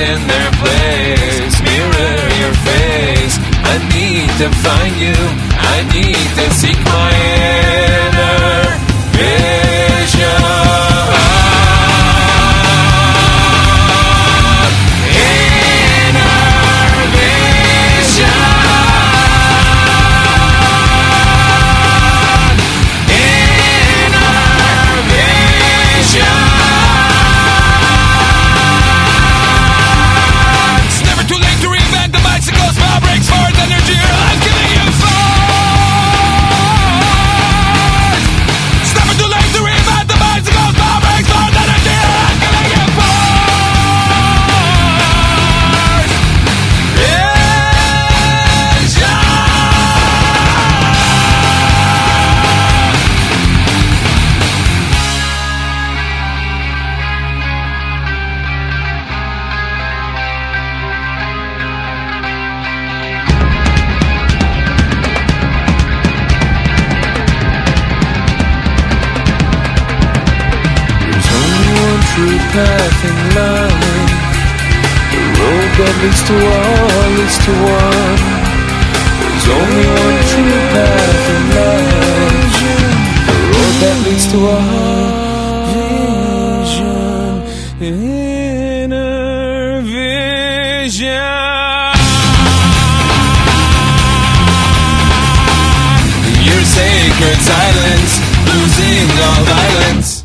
in their place, mirror your face. I need to find you, I need to seek my inner path in life. The road that leads to all leads to one. There's only one true path in life. The road that leads to all vision. Inner vision. Your sacred silence, losing all violence.